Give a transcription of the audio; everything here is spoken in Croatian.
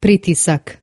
Pritisak.